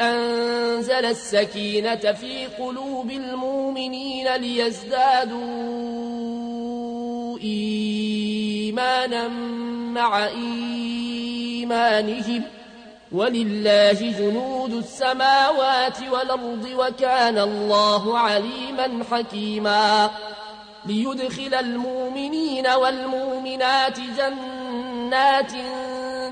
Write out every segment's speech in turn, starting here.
أنزل السكينة في قلوب المؤمنين ليزدادوا إيمانا مع إيمانهم. ولله جنود السماوات والأرض وكان الله عليما حكيما. ليدخل المؤمنين والمؤمنات جنات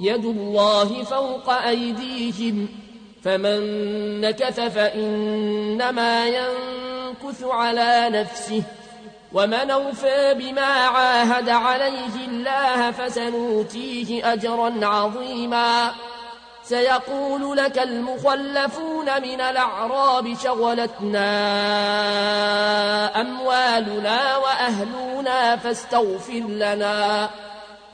يد الله فوق أيديهم فمن نكث فإنما ينكث على نفسه ومن أوفى بما عاهد عليه الله فسنوتيه أجرا عظيما. سيقول لك المخلفون من الأعراب شغلتنا أموالنا وأهلنا فاستغفر لنا.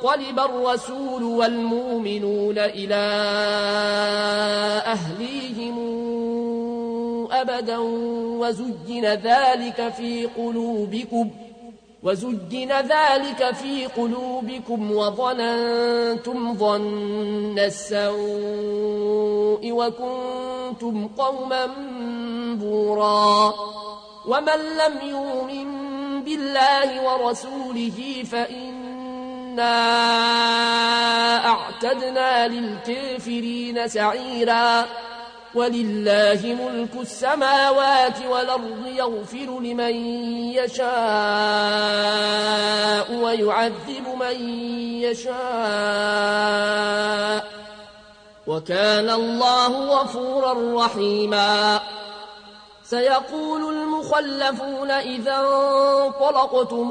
ينقلب الرسول والمؤمنون إلى أهليهم أبدا وزجن ذلك في قلوبكم وزجن ذلك في قلوبكم وظننتم ظن السوء وكنتم قوما بورا. ومن لم يؤمن بالله ورسوله فإنا أعتدنا للكافرين سعيرا ولله ملك السماوات والأرض يغفر لمن يشاء ويعذب من يشاء وكان الله غفورا رحيما سيقول المخلفون إذا انطلقتم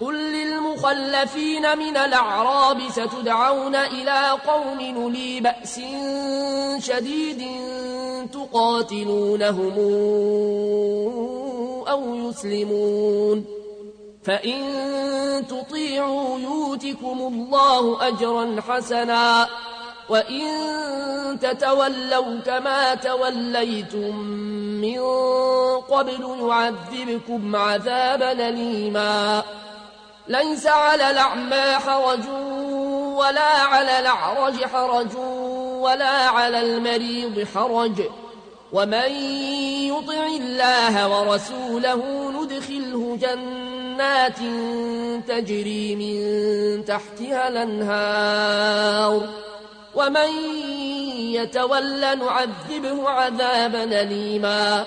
قل للمخلفين من الأعراب ستدعون إلى قوم نلي بأس شديد تقاتلونهم أو يسلمون. فإن تطيعوا يوتكم الله أجرا حسنا وإن تتولوا كما توليتم من قبل يعذبكم عذابا ليما ليس على الأعمى حرج ولا على الأعرج حرج ولا على المريض حرج. ومن يطع الله ورسوله ندخله جنات تجري من تحتها الأنهار. ومن يتول نعذبه عذابا أليما.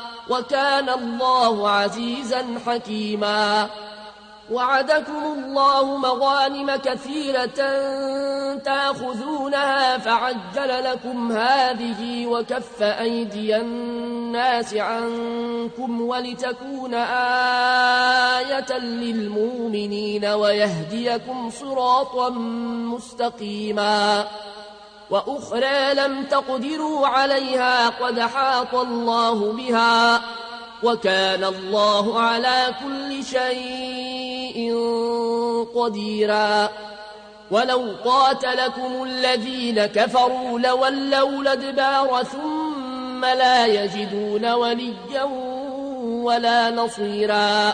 وكان الله عزيزا حكيما. وعدكم الله مغانم كثيرة تأخذونها فعجل لكم هذه وكف أيدي الناس عنكم ولتكون آية للمؤمنين ويهديكم صراطا مستقيما. وأخرى لم تقدروا عليها قد حاط الله بها وكان الله على كل شيء قديرا. ولو قاتلكم الذين كفروا لولوا لدبار ثم لا يجدون وليا ولا نصيرا.